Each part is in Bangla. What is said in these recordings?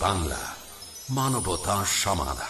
বাংলা মানবতা সমাধান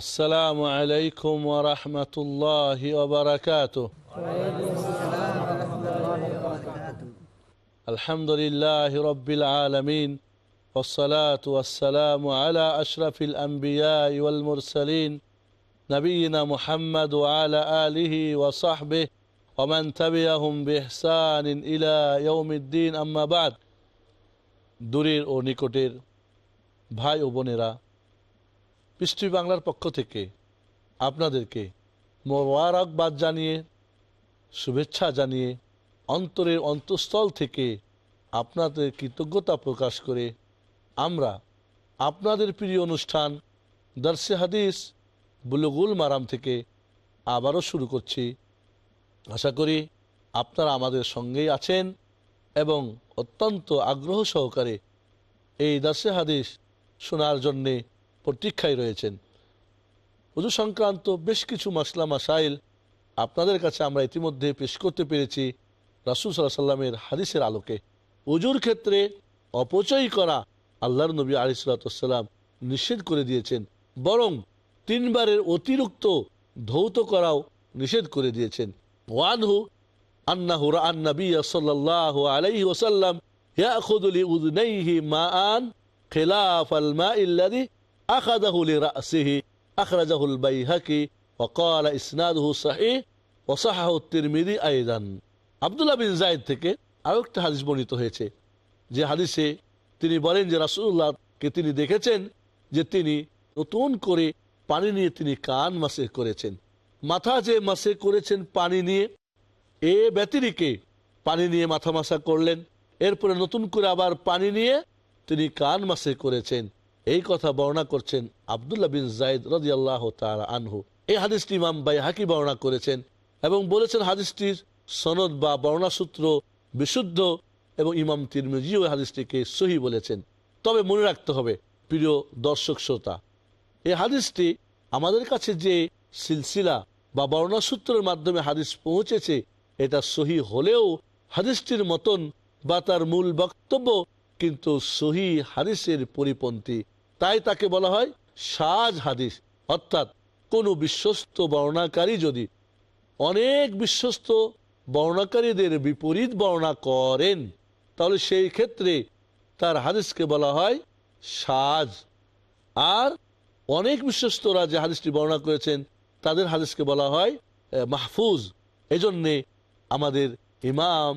السلام عليكم ورحمة الله وبركاته الحمد لله رب العالمين والصلاة والسلام على أشرف الأنبياء والمرسلين نبينا محمد وعلى آله وصحبه ومن تبعهم بإحسان إلى يوم الدين أما بعد দূরের ও নিকটের ভাই ও বোনেরা পৃষ্টি বাংলার পক্ষ থেকে আপনাদেরকে মোবারকবাদ জানিয়ে, শুভেচ্ছা জানিয়ে, অন্তরের অন্তঃস্থল থেকে আপনাদের কৃতজ্ঞতা প্রকাশ করে আমরা আপনাদের প্রিয় অনুষ্ঠান দর্শে হাদিস বুলুগুল মারাম থেকে আবারও শুরু করছি। আশা করি আপনারা আমাদের সঙ্গেই আছেন এবং অত্যন্ত আগ্রহ সহকারে এই দর্শে হাদিস শোনার জন্যে প্রতীক্ষায় রয়েছেন। উজু সংক্রান্ত বেশ কিছু মশলা মাসাইল আপনাদের কাছে আমরা ইতিমধ্যে পেশ করতে পেরেছি রাসুল সাল্লাহ সাল্লামের হাদিসের আলোকে। উজুর ক্ষেত্রে অপচয় করা আল্লাহর নবী আলিসাল্লাম নিষেধ করে দিয়েছেন, বরং তিনবারের অতিরিক্ত ধৌত করাও নিষেধ করে দিয়েছেন। ওয়ানহু আন্নাহু রাআন নবী সাল্লাল্লাহু আলাইহি ওয়াসাল্লাম ইয়াখুযু লিউযনাইহি মাআন খিলাফ আল মা'আল্লাযী أخذه لرأسه أخرجه البيهقي وقال إسناده صحيح وصححه الترمذي أيضا আব্দুল্লাহ বিন জায়দ থেকে আরও একটা হাদিস বর্ণিত হয়েছে যে হাদিসে তিনি বলেন যে রাসুল্লাহকে তিনি দেখেছেন যে তিনি নতুন করে পানি নিয়ে তিনি কান মাসে করেছেন মাথা যে মাসে করেছেন পানি নিয়ে এ ব্যতিরিকে পানি নিয়ে মাথা মাসা করলেন এরপরে নতুন করে আবার পানি নিয়ে তিনি কান মাসে করেছেন এই কথা বর্ণনা করছেন আবদুল্লাহ বিন জাইদ রাজি আল্লাহ আনহু। এই হাদিসটি ইমাম বাই হাকি বর্ণনা করেছেন এবং বলেছেন হাদিসটির সনদ বা বর্ণাসূত্র বিশুদ্ধ এবং ইমাম তিরমিজি ওই হাদিসটিকে সহি বলেছেন। তবে মনে রাখতে হবে, প্রিয় দর্শক শ্রোতা, এই হাদিসটি আমাদের কাছে যে সিলসিলা বা বর্ণাসূত্রের মাধ্যমে হাদিস পৌঁছেছে, এটা সহি হলেও হাদিসটির মতন বা তার মূল বক্তব্য কিন্তু সহি হাদিসের পরিপন্থী। তাই তাকে বলা হয় সাজ হাদিস। অর্থাৎ কোনো বিশ্বস্ত বর্ণাকারী যদি অনেক বিশ্বস্ত বর্ণাকারীদের বিপরীত বর্ণনা করেন, তাহলে সেই ক্ষেত্রে তার হাদিসকে বলা হয় সাজ। আর অনেক বিশ্বস্তরা যে হাদিসটি বর্ণনা করেছেন, তাদের হাদিসকে বলা হয় মাহফুজ। এজন্যে আমাদের ইমাম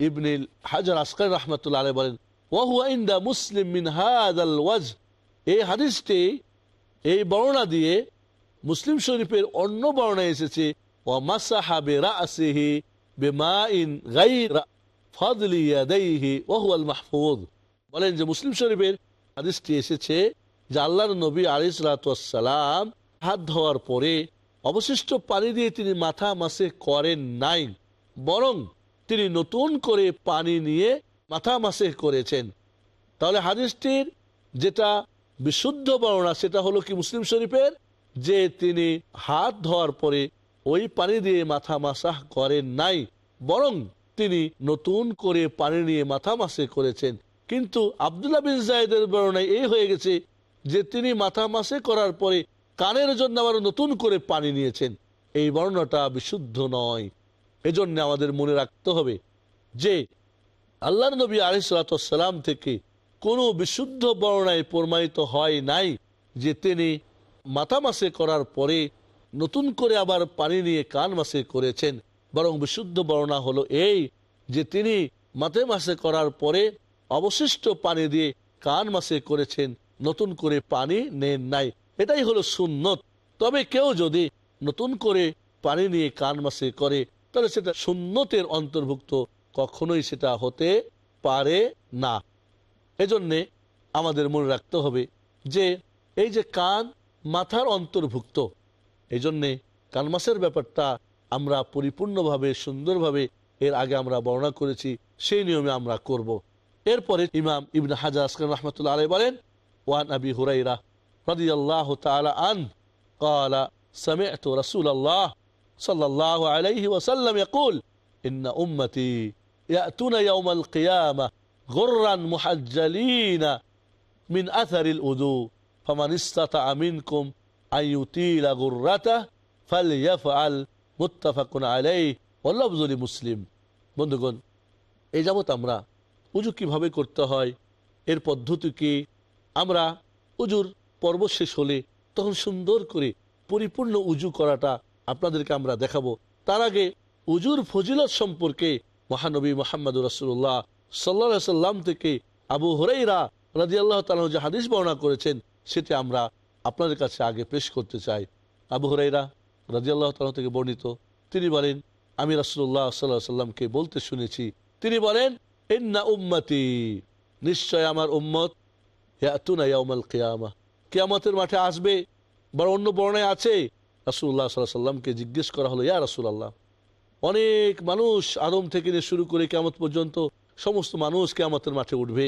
ইবনিল হাজার আসকার রহমতুল্লাহ আলী বলেন ওয়াহুয়াইন্দা মুসলিম মিন হাদাল ওয়াজ এই হাদিসটি এই বর্ণনা দিয়ে মুসলিম শরীফের অন্য বর্ণনা এসেছে ও মাসাহা বে রাসিহি বেমাইন গাইরা ফদলি ইয়াদাইহি ওয়াহুয়াল মাহফুজ। বলেন যে মুসলিম শরীফের হাদিসটি এসেছে যে আল্লাহর নবী আলিসালাম হাত ধোয়ার পরে অবশিষ্ট পানি দিয়ে তিনি মাথা মাসে করেন নাই, বরং তিনি নতুন করে পানি নিয়ে মাথা মাসে করেছেন। তাহলে হাদিসটির যেটা বিশুদ্ধ বর্ণনা, সেটা হলো কি মুসলিম শরীফের? যে তিনি হাত ধোয়ার পরে ওই পানি দিয়ে মাথা মাসাহ করেন নাই, বরং তিনি নতুন করে পানি নিয়ে মাথা মাসে করেছেন। কিন্তু আবদুল্লাহ বিন জায়দের বর্ণায় এই হয়ে গেছে যে তিনি মাথা মাসে করার পরে কানের জন্য আবার নতুন করে পানি নিয়েছেন। এই বর্ণনাটা বিশুদ্ধ নয়। এজন্য আমাদের মনে রাখতে হবে যে আল্লাহ নবী আলিসাল্লাম থেকে কোনো বিশুদ্ধ বর্ণায় প্রমাণিত হয় নাই যে তিনি মাথা মাসে করার পরে নতুন করে আবার পানি নিয়ে কান মাসে করেছেন। বরং বিশুদ্ধ বর্ণা হলো এই যে তিনি মাথে মাসে করার পরে অবশিষ্ট পানি দিয়ে কান মাসে করেছেন, নতুন করে পানি নেন নাই। এটাই হলো সুন্নত। তবে কেউ যদি নতুন করে পানি নিয়ে কান মাসে করে, তাহলে সেটা সুন্নতের অন্তর্ভুক্ত কখনোই সেটা হতে পারে না এজন্যে আমাদের মনে রাখতে হবে যে এই যে কান মাথার অন্তর্ভুক্ত এই জন্যে কানমাসের ব্যাপারটা আমরা পরিপূর্ণভাবে সুন্দরভাবে এর আগে আমরা বর্ণনা করেছি সেই নিয়মে আমরা করব। এরপরে ইমাম ইবন হাজার আসকান রহমতুল্লাহ আলাই বলেন ওয়ান আবি হুরাইরা رضي الله تعالى عنه قال سمعت رسول الله صلى الله عليه وسلم يقول إن أمتي يأتون يوم القيامة غرا محجلين من أثر الأذو فمن استطاع منكم أن يطيل غرته فليفعل متفق عليه واللفظ لمسلم বন্ধুগণ এই যাবৎ আমরা উজু কিভাবে করতে হয় এর পদ্ধতি কি আমরা উজুর পর্ব শেষ হলে তখন সুন্দর করে পরিপূর্ণ উজু করাটা আপনাদেরকে আমরা দেখাবো তার আগে উজুর ফজিলত সম্পর্কে মহানবী মোহাম্মদ রসুল্লাহ সাল্লা সাল্লাম থেকে আবু হরাইরা রাজি আল্লাহ তালা যে হাদিস বর্ণনা করেছেন, সেটি আমরা আপনাদের কাছে আগে পেশ করতে চাই। আবু হরাইরা রাজি আল্লাহ তালা থেকে বর্ণিত, তিনি বলেন, আমি রাসুল্লাহ সাল্লাহ সাল্লামকে বলতে শুনেছি। তিনি বলেন, ইন্না উম্মতি, নিশ্চয় আমার উম্মত ইয়াউমাল কিয়ামা। কিয়ামতের মাঠে আসবে বা অন্য বর্ণায় আছে রাসুল্লাহ সাল্লাহ সাল্লামকে জিজ্ঞেস করা হলো, ইয়া রাসুলাল্লাহ। অনেক মানুষ আদম থেকে নিয়ে শুরু করে কেমত পর্যন্ত সমস্ত মানুষ কেয়ামতের মাঠে উঠবে।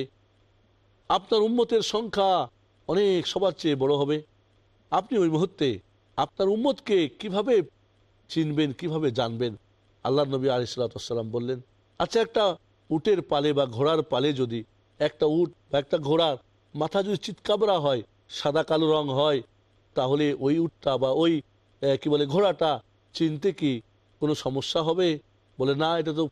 আপনার উম্মতের সংখ্যা অনেক, সবার চেয়ে বড় হবে। আপনি ওই মুহূর্তে আপনার উম্মতকে কীভাবে চিনবেন, কীভাবে জানবেন? আল্লাহ নবী আলিসাল্লাম বললেন আচ্ছা একটা উটের পালে বা ঘোড়ার পালে যদি একটা উট বা একটা ঘোড়ার মাথা যদি চিৎকাবরা হয়, সাদা কালো রং হয়, তাহলে ওই উটটা বা ওই কি বলে, ঘোড়াটা চিনতে কি কোনো সমস্যা হবে? বলে, না, এটা তো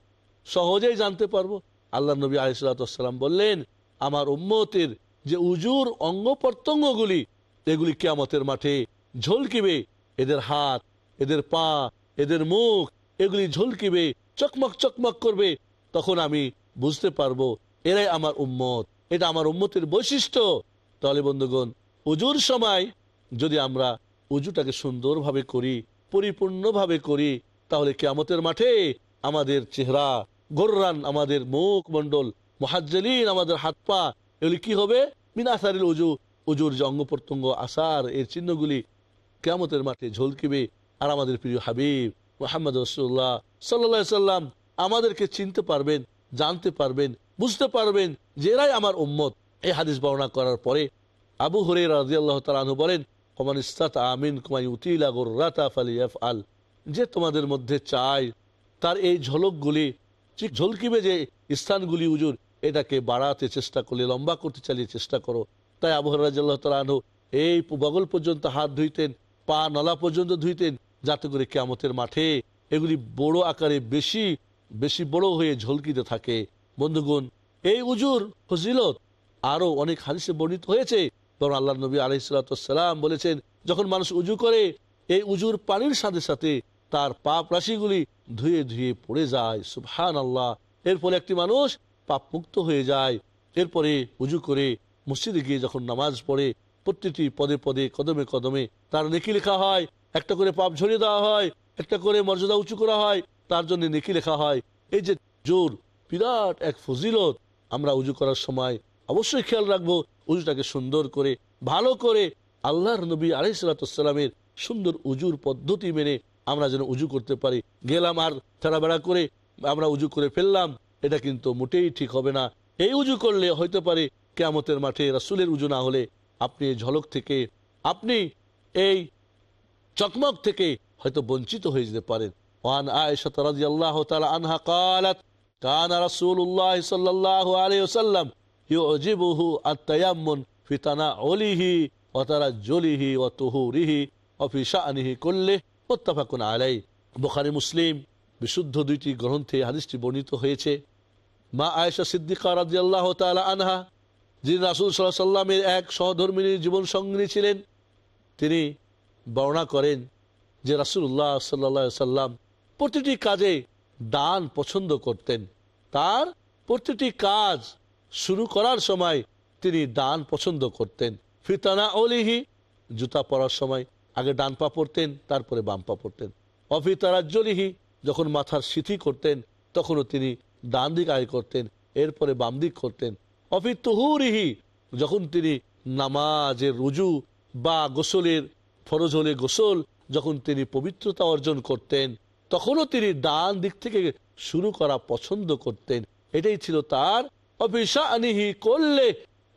সহজেই জানতে পারব। আল্লাহ নবী আলিসাল্লাম বললেন, আমার উম্মতের যে উজুর, অঙ্গ প্রত্যঙ্গগুলি, এগুলি কিয়ামতের মাঠে ঝলকিবে। এদের হাত, এদের পা, এদের মুখ, এগুলি ঝলকিবে, চকমক চকমক করবে। তখন আমি বুঝতে পারব, এরাই আমার উম্মত, এটা আমার উম্মতের বৈশিষ্ট্য। তাহলে বন্ধুগণ, উজুর সময় যদি আমরা উজুটাকে সুন্দরভাবে করি, পরিপূর্ণভাবে করি তাহলে কেয়ামতের মাঠে আমাদের চেহারা, গোর্রান আমাদের মুখ মণ্ডল, মহাজ্জলিন আমাদের হাত পা, এগুলি কি হবে? মিনাসারিল উজু, উজুর যে অঙ্গ প্রত্যঙ্গ, আসার, এর চিহ্নগুলি কেয়ামতের মাঠে ঝলকিবে। আর আমাদের প্রিয় হাবিব মোহাম্মদ রসুল্লাহ সাল্লা সাল্লাম আমাদেরকে চিনতে পারবেন, জানতে পারবেন, বুঝতে পারবেন যে এরাই আমার উম্মত। এই হাদিস বর্ণনা করার পরে আবু হরে রাজি আল্লাহ তালু বলেন কমান ইস্তাত আমিন কুমাই উতিলা গোর্রাতা ফালিয়াফ আল যে তোমাদের মধ্যে চাই, তার এই ঝলকগুলি, ঠিক ঝলকিবে যে স্থানগুলি উজুর, এটাকে বাড়াতে চেষ্টা করলে, লম্বা করতে চালিয়ে চেষ্টা করো। তাই আবু রাজ্লাহ তালু এই বগল পর্যন্ত হাত ধুইতেন, পা নলা পর্যন্ত ধুইতেন, যাতে করে কেয়ামতের মাঠে এগুলি বড় আকারে বেশি বেশি বড় হয়ে ঝলকিতে থাকে। বন্ধুগণ, এই উজুর ফজিলত আরও অনেক হাদিসে বর্ণিত হয়েছে। বরং আল্লাহ নবী আলহিসাল্লাম বলেছেন, যখন মানুষ উজু করে, এই উজুর পানির সাথে সাথে তার পাপ রাশিগুলি ধুয়ে ধুয়ে পড়ে যায় সুবহান আল্লাহ এর ফলে একটি মানুষ পাপ মুক্ত হয়ে যায়। এরপরে উজু করে মসজিদে গিয়ে যখন নামাজ পড়ে, প্রতিটি পদে পদে, কদমে কদমে তার নেকি লেখা হয়। একটা করে পাপ ঝরিয়ে দেওয়া হয়, একটা করে মর্যাদা উঁচু করা হয়, তার জন্য নেকি লেখা হয়। এই যে জোর, বিরাট এক ফজিলত আমরা উজু করার সময় অবশ্যই খেয়াল রাখব, উজুটাকে সুন্দর করে, ভালো করে আল্লাহর নবী আলাইসালামের সুন্দর উজুর পদ্ধতি মেনে আমরা যেন উজু করতে পারি। গেলাম আর ছাড়া করে আমরা উজু করে ফেললাম। এটা কিন্তু মোটেই ঠিক হবে না। এই উজু করলে হইতে পারে কেমতের মাঠে রাসুলের উজু না হলে আপনি ঝলক থেকে, আপনি এই চকমক থেকে হয়তো বঞ্চিত হয়ে যেতে পারেন। ওয়ান আল্লাহ তালা আনহা কালাত, কানা সাল্লাহ ফিতানা অলিহি অতারা জলিহি অফিসা আনিহি করলে মোত্তাফাকুন আলাই বোখারি, মুসলিম বিশুদ্ধ দুইটি গ্রন্থে হাদিসটি বর্ণিত হয়েছে। মা আয়েশা সিদ্দিকা রাজিয়াল্লাহ তালা আনহা, যিনি রাসুল সাল্লাহ সাল্লামের এক সহধর্মিনীর জীবন সঙ্গিনী ছিলেন, তিনি বর্ণনা করেন যে রাসুল্লাহ সাল্লা সাল্লাম প্রতিটি কাজে দান পছন্দ করতেন। তার প্রতিটি কাজ শুরু করার সময় তিনি দান পছন্দ করতেন। ফিতানা অলিহি জুতা পরার সময় আগে ডান পা পড়তেন, তারপরে বাম পা পরতেন অফিতারাজ্জলিহি যখন মাথার সিথি করতেন, তখনও তিনি ডান দিক আয় করতেন, এরপরে বাম দিক করতেন। অফি তুহুরিহি যখন তিনি নামাজের রুজু বা গোসলের ফরজ হলে গোসল, যখন তিনি পবিত্রতা অর্জন করতেন, তখনও তিনি ডান দিক থেকে শুরু করা পছন্দ করতেন। এটাই ছিল তার অফিসা আনিহি করলে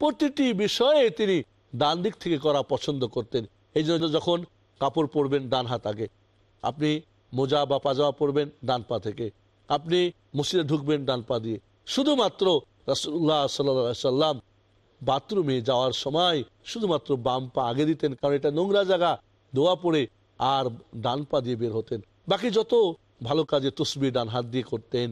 প্রতিটি বিষয়ে তিনি ডান দিক থেকে করা পছন্দ করতেন। এই জন্য যখন কাপড় পরবেন ডান হাত আগে, আপনি মোজা বা পাজামা পরবেন ডান পা থেকে, আপনি মসজিদে ঢুকবেন ডান পা দিয়ে। শুধুমাত্র রাসুল্লাহ সাল্লা সাল্লাম বাথরুমে যাওয়ার সময় শুধুমাত্র বাম পা আগে দিতেন, কারণ এটা নোংরা জায়গা দোয়া পড়ে আর ডান পা দিয়ে বের হতেন। বাকি যত ভালো কাজে তসবি ডান হাত দিয়ে করতেন।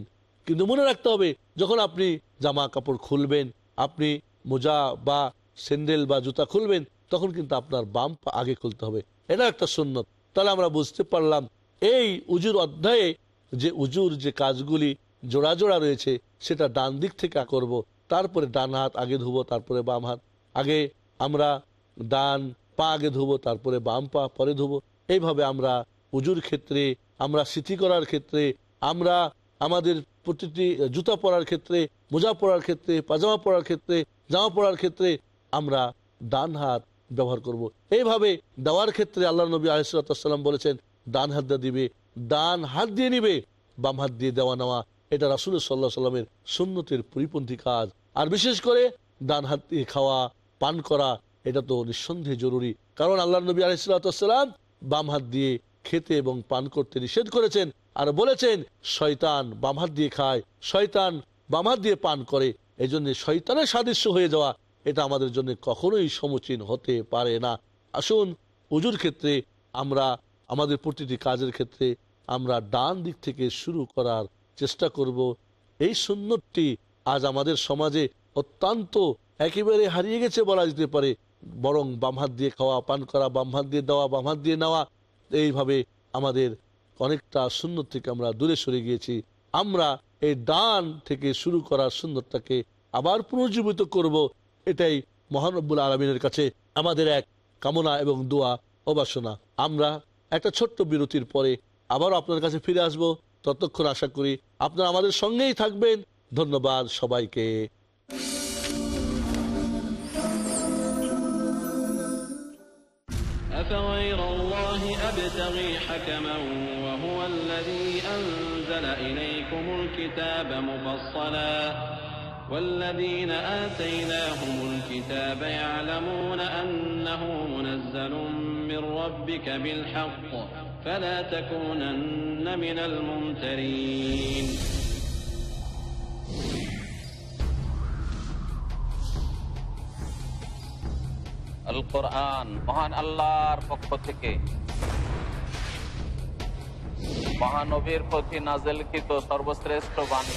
কিন্তু মনে রাখতে হবে, যখন আপনি জামা কাপড় খুলবেন, আপনি মোজা বা স্যান্ডেল বা জুতা খুলবেন তখন কিন্তু আপনার বাম পা আগে খুলতে হবে। এটা একটা সুন্নত। তাহলে আমরা বুঝতে পারলাম, এই উজুর অধ্যায়ে যে উজুর যে কাজগুলি জোড়া জোড়া রয়েছে, সেটা ডান দিক থেকে করব। তারপরে ডান হাত আগে ধুবো, তারপরে বাম হাত আগে আমরা ডান পা আগে ধুবো, তারপরে বাম পা পরে ধুবো। এইভাবে আমরা উজুর ক্ষেত্রে, আমরা স্মৃতি করার ক্ষেত্রে, আমরা আমাদের প্রতিটি জুতা পরার ক্ষেত্রে, মোজা পরার ক্ষেত্রে, পাজামা পরার ক্ষেত্রে, জামা পরার ক্ষেত্রে আমরা ডান হাত ব্যবহার করব। এইভাবে দেওয়ার ক্ষেত্রে আল্লাহ নবী আলিসাল্লাম বলেছেন, ডান হাত দিয়ে দিবে, ডান হাত দিয়ে নিবে, বাম হাত দিয়ে দেওয়া নেওয়া। এটা রাসুল সাল্লাহ সাল্লামের সুন্নতের পরিপন্থী কাজ। আর বিশেষ করে ডান হাত দিয়ে খাওয়া, পান করা, এটা তো নিঃসন্দেহে জরুরি। কারণ আল্লাহ নবী আলিসাল্লাম বাম হাত দিয়ে খেতে এবং পান করতে নিষেধ করেছেন আর বলেছেন, শয়তান বাম হাত দিয়ে খায়, শয়তান বাম হাত দিয়ে পান করে। এই জন্য শয়তানের সাদৃশ্য হয়ে যাওয়া এটা আমাদের জন্য কখনোই সমুচীন হতে পারে না। আসুন উজুর ক্ষেত্রে আমরা, আমাদের প্রতিটি কাজের ক্ষেত্রে আমরা ডান দিক থেকে শুরু করার চেষ্টা করব। এই সুন্দরটি আজ আমাদের সমাজে অত্যন্ত একেবারে হারিয়ে গেছে বলা যেতে পারে। বরং বাম হাত দিয়ে খাওয়া, পান করা, বাম হাত দিয়ে দেওয়া, বাম হাত দিয়ে নেওয়া, এইভাবে আমাদের অনেকটা সুন্দর থেকে আমরা দূরে সরে গিয়েছি। আমরা এই ডান থেকে শুরু করার সুন্দরটাকে আবার পুনর্জীবিত করব। এটাই মহানব্বুল আলমিনের কাছে আমাদের এক কামনা এবং দোয়া ও বাসনা আমরা একটা ছোট্ট বিরতির পরে আবার আপনার কাছে ফিরে আসব ততক্ষণ আশা করি আপনারা আমাদের সঙ্গেই থাকবেন ধন্যবাদ সবাইকে أفغير الله أبتغي حكما وهو الذي أنزل إليكم الكتاب مفصلا والذين آتيناهم الكتاب يعلمون أنه منزل من ربك بالحق فلا تكونن من الممترين আল কোরআন মহান আল্লাহর পক্ষ থেকে মহানবীর প্রতি নাজেলকৃত সর্বশ্রেষ্ঠ বাণী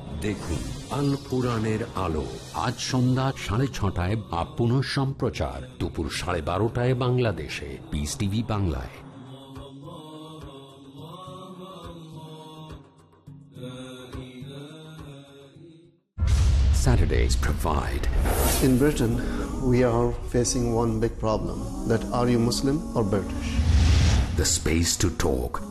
দেখুন আল কোরআনের আলো আজ সন্ধ্যা সাড়ে ছটায় বা পুনঃ সম্প্রচার দুপুর সাড়ে বারোটায় বাংলাদেশে পিস টিভি বাংলায় Saturdays provide. In Britain, we are facing one big problem that are you Muslim or British? the space to talk.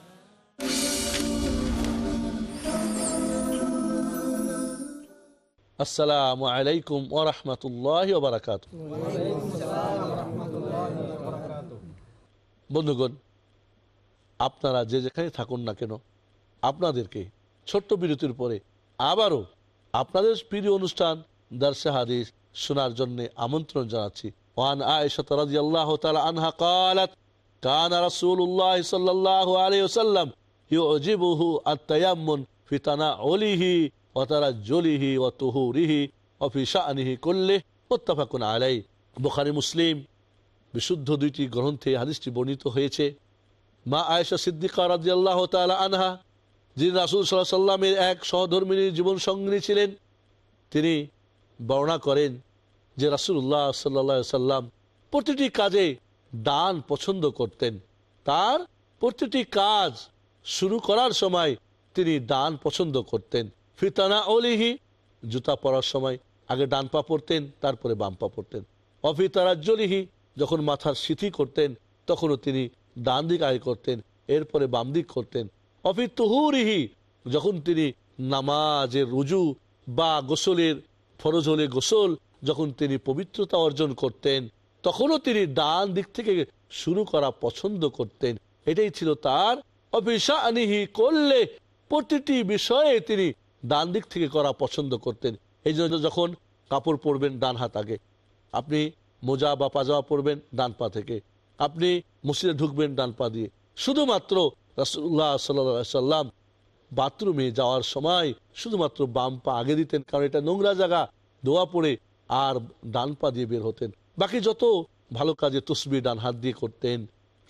আসসালামু আলাইকুম ওরহমতুল্লাহ বারাকাত বন্ধুগণ আপনারা যে যেখানে থাকুন না কেন আপনাদেরকে ছোট্ট বিরতির পরে আবারও আপনাদের প্রিয় অনুষ্ঠান দার্সে হাদিস শোনার জন্য আমন্ত্রণ জানাচ্ছি ওয়ান আয়েশা রাদিয়াল্লাহু তাআলা আনহা قالت كان رسول الله صلى الله عليه وسلم يعجبه التيمم في تناوله অতারা জলিহি ও তহুরিহি অফিসা আনিহি করলে মোত্তাফাকুন আলাই বোখারি, মুসলিম বিশুদ্ধ দুইটি গ্রন্থে হাদিসটি বর্ণিত হয়েছে। মা আয়েশা সিদ্দিকা রাজি আল্লাহ আনহা, যিনি রাসুল সাল্লাহ সাল্লামের এক সহধর্মিনীর জীবন সঙ্গিনী ছিলেন, তিনি বর্ণনা করেন যে রাসুল্লাহ সাল্লা সাল্লাম প্রতিটি কাজে দান পছন্দ করতেন। তার প্রতিটি কাজ শুরু করার সময় তিনি দান পছন্দ করতেন। ফিতানা অলিহি, জুতা পরার সময় আগে ডান পা পরতেন, তারপরে বাম পা পরতেন। অফিতারাজ্জলিহি যখন মাথার সিথি করতেন, তখনও তিনি ডান দিক আয় করতেন, এরপরে বাম দিক করতেন। অফি তুহুরিহি যখন তিনি নামাজের রুজু বা গোসলের ফরজ হলে গোসল, যখন তিনি পবিত্রতা অর্জন করতেন, তখনও তিনি ডান দিক থেকে শুরু করা পছন্দ করতেন। এটাই ছিল তার অফিসা আনিহি করলে প্রতিটি বিষয়ে তিনি ডান দিক থেকে করা পছন্দ করতেন। এই জন্য যখন কাপড় পরবেন ডান হাত আগে, আপনি মোজা বা পাজামা পরবেন ডান পা থেকে, আপনি মসজিদে ঢুকবেন ডান পা দিয়ে। শুধুমাত্র রাসুল্লাহ সাল্লা সাল্লাম বাথরুমে যাওয়ার সময় শুধুমাত্র বাম পা আগে দিতেন, কারণ এটা নোংরা জায়গা দোয়া পড়ে আর ডান পা দিয়ে বের হতেন। বাকি যত ভালো কাজে তসবি ডান হাত দিয়ে করতেন।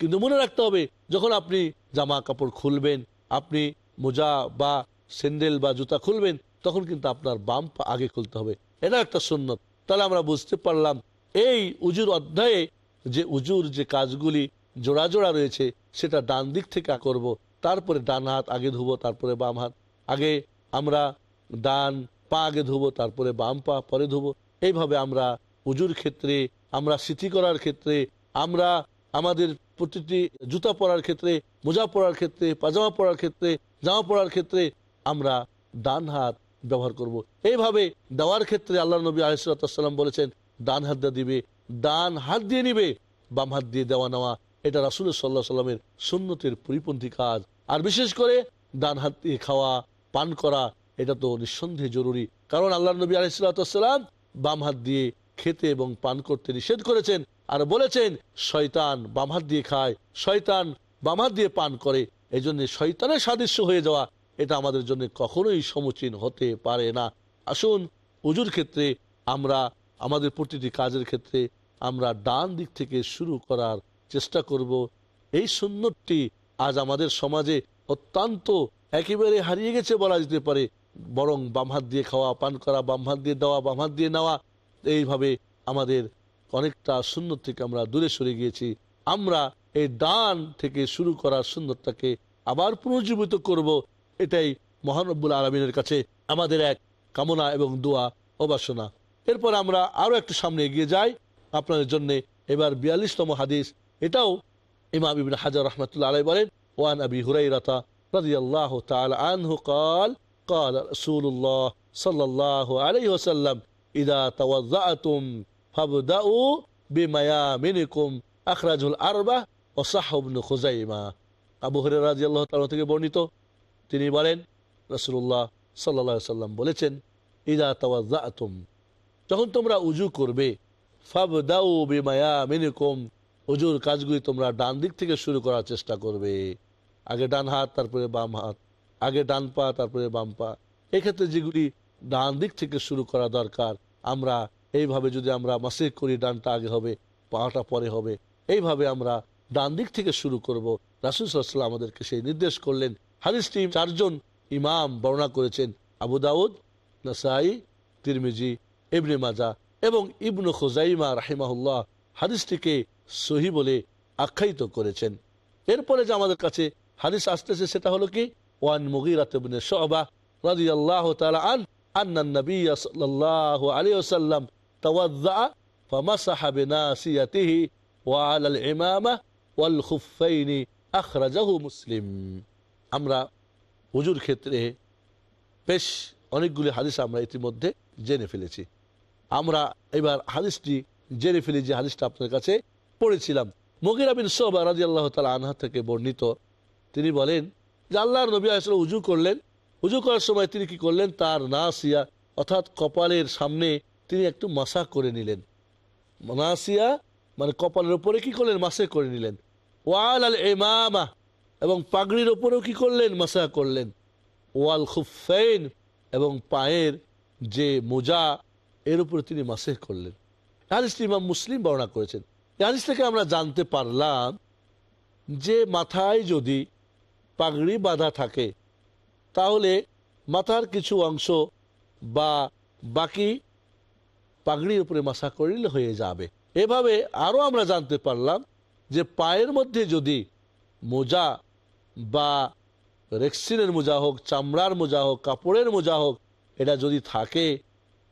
কিন্তু মনে রাখতে হবে, যখন আপনি জামা কাপড় খুলবেন, আপনি মোজা বা স্যান্ডেল বা জুতা খুলবেন, তখন কিন্তু আপনার বাম পা আগে খুলতে হবে। এটা একটা সুন্নত। তাহলে আমরা বুঝতে পারলাম, এই উজুর অধ্যায়ে যে উজুর যে কাজগুলি জোড়া জোড়া রয়েছে, সেটা ডান দিক থেকে করব। তারপরে ডান হাত আগে ধুবো, তারপরে বাম হাত। আগে আমরা ডান পা আগে ধুবো, তারপরে বাম পা পরে ধুবো। এইভাবে আমরা উজুর ক্ষেত্রে, আমরা স্মৃতি করার ক্ষেত্রে, আমরা আমাদের প্রতিটি জুতা পরার ক্ষেত্রে, মোজা পরার ক্ষেত্রে, পাজামা পরার ক্ষেত্রে, জামা পরার ক্ষেত্রে আমরা ডান হাত ব্যবহার করব। এইভাবে দেওয়ার ক্ষেত্রে আল্লাহ নবী আলিসাল্লাম বলেছেন, ডান হাত দিয়ে দিবে, ডান হাত দিয়ে নিবে, বাম হাত দিয়ে দেওয়া নেওয়া, এটা রাসুল সাল্লাহ সাল্লামের সুন্নতের পরিপন্থী কাজ। আর বিশেষ করে ডান হাত দিয়ে খাওয়া, পান করা, এটা তো নিঃসন্দেহে জরুরি। কারণ আল্লাহ নবী আলিসাল্লাম বাম হাত দিয়ে খেতে এবং পান করতে নিষেধ করেছেন আর বলেছেন, শয়তান বাম হাত দিয়ে খায়, শয়তান বাম হাত দিয়ে পান করে। এই জন্য শয়তানের সাদৃশ্য হয়ে যাওয়া এটা আমাদের জন্য কখনোই সমুচীন হতে পারে না। আসুন উজুর ক্ষেত্রে আমরা, আমাদের প্রতিটি কাজের ক্ষেত্রে আমরা ডান দিক থেকে শুরু করার চেষ্টা করব। এই সুন্দরটি আজ আমাদের সমাজে অত্যন্ত একেবারে হারিয়ে গেছে বলা যেতে পারে। বরং বাম হাত দিয়ে খাওয়া, পান করা, বাম হাত দিয়ে দেওয়া, বাম হাত দিয়ে নেওয়া, এইভাবে আমাদের অনেকটা সুন্দর থেকে আমরা দূরে সরে গিয়েছি। আমরা এই ডান থেকে শুরু করার সুন্দরটাকে আবার পুনর্জীবিত করব। এটাই মহানব্বুল আলমিনের কাছে আমাদের এক কামনা এবং দোয়া ও বাসনা এরপর আমরা আরো একটু সামনে এগিয়ে যাই আপনাদের জন্য এবার বিয়াল্লিশতম হাদিস এটাও ইমাম ইবিন হাজার রহমতুল্লাহ আলাই বলেন ওয়ান আবি হুরাইরাতা رضي الله تعالى عنه قال قال رسول الله صلى الله عليه وسلم إذا توضأتم فابدأوا بميامنكم أخرجه الأربع وصح ابن خزيمة আবু হরে রাজি আল্লাহ তালা থেকে বর্ণিত তিনি বলেন রসুল্লাহ সাল্লা সাল্লাম বলেছেন, ইদা তাওয়াজা যখন তোমরা উজু করবে ফাব দাউ বিমায়া মিনিকম উজুর কাজগুলি তোমরা ডান দিক থেকে শুরু করার চেষ্টা করবে। আগে ডান হাত, তারপরে বাম হাত, আগে ডান পা, তারপরে বাম পা। এক্ষেত্রে যেগুলি ডান দিক থেকে শুরু করা দরকার, আমরা এইভাবে যদি আমরা মাসিক করি, ডানটা আগে হবে, পাটা পরে হবে, এইভাবে আমরা ডান দিক থেকে শুরু করব। রাসুল সাল্লাম আমাদেরকে সেই নির্দেশ করলেন হাদিসটি চারজন ইমাম বর্ণনা করেছেন আবু দাউদ নাসাই তিরমিজি ইবনে মাজা এবং ইবনু খোজাইমা রাহিমাহুল্লাহ হাদিসটিকে সহি বলে আখ্যায়িত করেছেন এরপরে যে আমাদের কাছে হাদিস আসতেছে সেটা হলো কি ওয়ান মুগিরাত ইবনে শুবা রাদিয়াল্লাহু তাআলা আন আন্না নবী সাল্লাল্লাহু আলাইহি ওয়াসাল্লাম তাওয়াদ্দা فمسح بناسيته وعلى العمامة والخفين أخرجه মুসলিম আমরা হুজুর ক্ষেত্রে বেশ অনেকগুলি হাদিস আমরা ইতিমধ্যে জেনে ফেলেছি। আমরা এবার হাদিসটি জেনে ফেলি যে হাদিসটা আপনার কাছে পড়েছিলাম। মগিরা বিন সোবা রাজি আল্লাহ তালা আনহা থেকে বর্ণিত। তিনি বলেন যে আল্লাহর নবী আসলে উজু করলেন। উজু করার সময় তিনি কি করলেন? তার নাসিয়া অর্থাৎ কপালের সামনে তিনি একটু মাসা করে নিলেন। নাসিয়া মানে কপালের উপরে কি করলেন? মাসে করে নিলেন। ওয়াল আল এমামা এবং পাগড়ির ওপরেও কি করলেন? মাসা করলেন। ওয়াল খুফাইন এবং পায়ের যে মোজা, এর উপরে তিনি মাসে করলেন। হাদিসটি ইমাম মুসলিম বর্ণনা করেছেন। হাদিস থেকে আমরা জানতে পারলাম যে মাথায় যদি পাগড়ি বাঁধা থাকে, তাহলে মাথার কিছু অংশ বা বাকি পাগড়ির উপরে মাসা করিলে হয়ে যাবে। এভাবে আরও আমরা জানতে পারলাম যে পায়ের মধ্যে যদি মোজা বা রেক্সিনের মোজা হোক, চামড়ার মোজা হোক, কাপড়ের মোজা হোক, এটা যদি থাকে,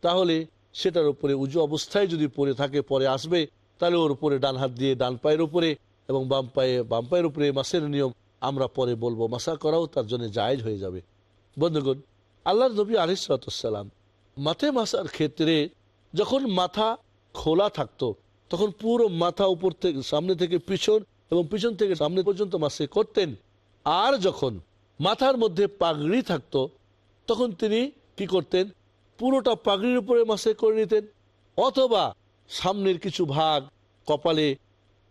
তাহলে সেটার উপরে উজু অবস্থায় যদি পরে থাকে, পরে আসবে, তাহলে ওর উপরে ডান হাত দিয়ে, ডান পায়ের উপরে এবং বাম পায়ে, বাম পায়ের উপরে মাসের নিয়ম আমরা পরে বলব। মাসা করাও তার জন্য জায়জ হয়ে যাবে। বন্ধুগণ আল্লাহ নবী আলিসালাম মাথে মাসার ক্ষেত্রে যখন মাথা খোলা থাকতো, তখন পুরো মাথা উপর থেকে, সামনে থেকে পিছন এবং পিছন থেকে সামনে পর্যন্ত মাসে করতেন। আর যখন মাথার মধ্যে পাগড়ি থাকত, তখন তিনি কি করতেন? পুরোটা পাগড়ির উপরে মাসে করে নিতেন, অথবা সামনের কিছু ভাগ কপালে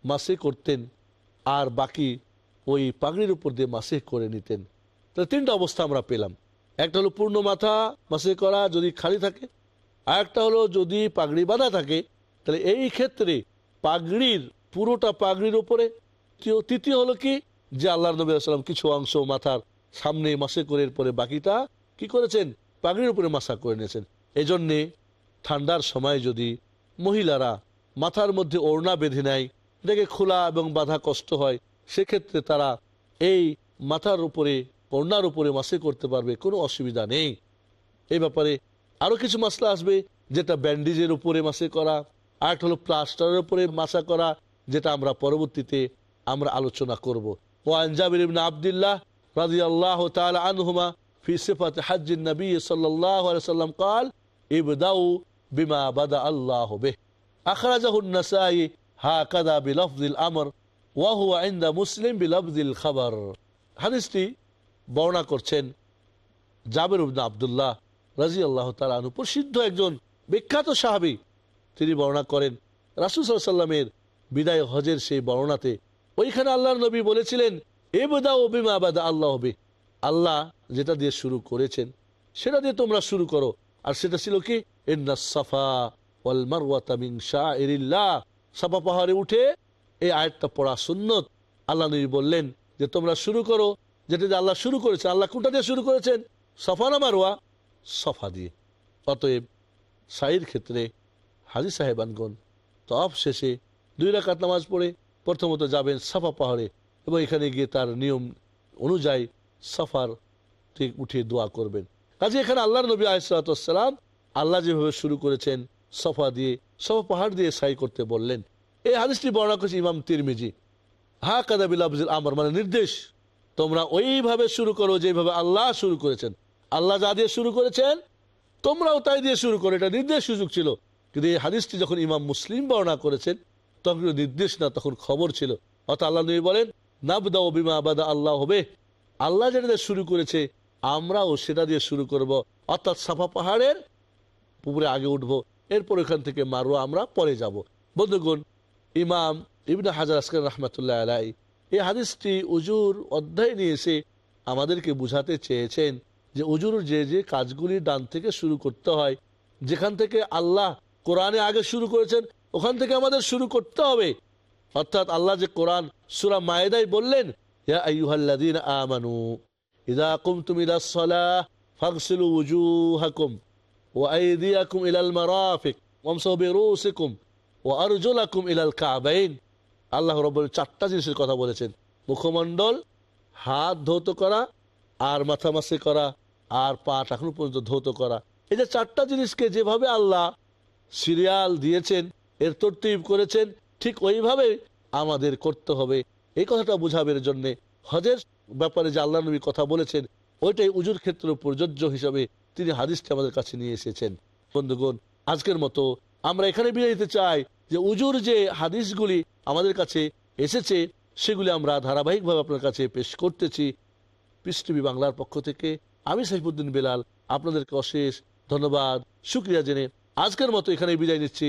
মাসে করতেন, আর বাকি ওই পাগড়ির উপর দিয়ে মাসে করে নিতেন। তো তিনটা অবস্থা আমরা পেলাম। একটা হলো পূর্ণ মাথা মাসে করা যদি খালি থাকে, আর একটা হলো যদি পাগড়ি বাঁধা থাকে, তাহলে এই ক্ষেত্রে পাগড়ির, পুরোটা পাগড়ির উপরে। তৃতীয় হলো কি? যে আল্লাহ নবী আসসালাম কিছু অংশ মাথার সামনে মাসে করে পরে বাকিটা কি করেছেন? পাগড়ির উপরে মাসা করে নিয়েছেন। এজন্যে ঠান্ডার সময় যদি মহিলারা মাথার মধ্যে ওড়না বেঁধে নেয়, এটাকে খোলা এবং বাধা কষ্ট হয়, সেক্ষেত্রে তারা এই মাথার উপরে, ওড়নার উপরে মাসে করতে পারবে, কোনো অসুবিধা নেই। এই ব্যাপারে আরও কিছু মশলা আসবে, যেটা ব্যান্ডেজের উপরে মাসে করা, আর একটা হলো প্লাস্টারের উপরে মাসা করা, যেটা আমরা পরবর্তীতে আমরা আলোচনা করব। ও আনজাবির ইবনে আবদুল্লাহ রাদিয়াল্লাহু তাআলা আনহুমা في صفة حج النبي صلى الله عليه وسلم قال ابدأوا بما بدأ الله به أخرجه النسائي هكذا بلفظ الأمر وهو عند مسلم بلفظ الخبر হাদিসটি বর্ণনা করছেন জাবের উবনা আবদুল্লাহ রাজি আল্লাহ তালু প্রসিদ্ধ একজন বিখ্যাত সাহাবি তিনি বর্ণনা করেন রাসুল সাল্লামের বিদায় হজের সেই বর্ণনাতে ওইখানে আল্লাহর নবী বলেছিলেন এ বেদা ও বিমা বাদা আল্লাহ হবে আল্লাহ যেটা দিয়ে শুরু করেছেন, সেটা দিয়ে তোমরা শুরু করো। আর সেটা ছিল কি? সাফা ওয়াল মারওয়াতা মিন শাইরিল্লাহ। সাফা পাহাড়ে উঠে এই আয়াতটা পড়া সুন্নত। আল্লাহ নবী বললেন যে, তোমরা শুরু করো। যেটা দিয়ে আল্লাহ শুরু করেছেন, আল্লাহ কোনটা দিয়ে শুরু করেছেন? সফা না মারোয়া সফা দিয়ে। অতএব সাইর ক্ষেত্রে হাজি সাহেবানগণ তফ শেষে দুই রাকাত নামাজ পড়ে প্রথমত যাবেন সাফা পাহাড়ে এবং এখানে গিয়ে তার নিয়ম অনুযায়ী সাফার ঠিক উঠে দোয়া করবেন। কাজে এখানে আল্লাহর নবী আসালাম আল্লাহ যেভাবে শুরু করেছেন, সফা দিয়ে, সফা পাহাড় দিয়ে সাই করতে বললেন। এই হাদিসটি বর্ণনা করেছে ইমাম তিরমিজি। হা কাদাবিল আফজিল আমর মানে নির্দেশ, তোমরা ওইভাবে শুরু করো যেভাবে আল্লাহ শুরু করেছেন। আল্লাহ যা দিয়ে শুরু করেছেন, তোমরাও তাই দিয়ে শুরু করো, এটা নির্দেশ সুযোগ ছিল। কিন্তু এই হাদিসটি যখন ইমাম মুসলিম বর্ণনা করেছেন তখন নির্দেশ না, তখন খবর ছিল। অর্থাৎ আল্লাহ নবী বলেন নাবদা বিমা আবাদা আল্লাহ হবে আল্লাহ যেটা শুরু করেছে, আমরাও সেটা দিয়ে শুরু করব। অর্থাৎ সাফা পাহাড়ের উপরে আগে উঠবো, এরপর ওখান থেকে মারো আমরা পরে যাব। বন্ধুগণ, ইমাম ইবনে হাজার আসকার রহমতুল্লাহ আলাই এই হাদিসটি উজুর অধ্যায় নিয়ে এসে আমাদেরকে বুঝাতে চেয়েছেন যে উজুর যে যে কাজগুলি ডান থেকে শুরু করতে হয়, যেখান থেকে আল্লাহ কোরআনে আগে শুরু করেছেন ওখান থেকে আমাদের শুরু করতে হবে। অর্থাৎ আল্লাহ যে কোরআন সুরা মায়েদাই বললেন, ইয়া কাবাইন। আল্লাহ রব্বুল চারটা জিনিসের কথা বলেছেন। মুখমণ্ডল, হাত ধৌত করা, আর মাথামাসি করা, আর পা টাকুন পর্যন্ত ধৌত করা। এই যে চারটা জিনিসকে যেভাবে আল্লাহ সিরিয়াল দিয়েছেন এর তরতিব করেছেন, ঠিক ওইভাবে আমাদের করতে হবে। এই কথাটা বোঝাবের জন্য হজের ব্যাপারে যে আল্লাহ নবী কথা বলেছেন, ওইটাই উজুর ক্ষেত্রে প্রযোজ্য হিসাবে তিনি হাদিসটি আমাদের কাছে নিয়ে এসেছেন। বন্ধুগণ, আজকের মতো আমরা এখানে বিয়ে দিতে চাই যে উজুর যে হাদিসগুলি আমাদের কাছে এসেছে, সেগুলি আমরা ধারাবাহিকভাবে আপনার কাছে পেশ করতেছি। পিস টিভি বাংলার পক্ষ থেকে আমি সাইফুদ্দিন বেলাল, আপনাদেরকে অশেষ ধন্যবাদ, শুক্রিয়া জেনে আজকের মতো এখানে বিদায় নিচ্ছি।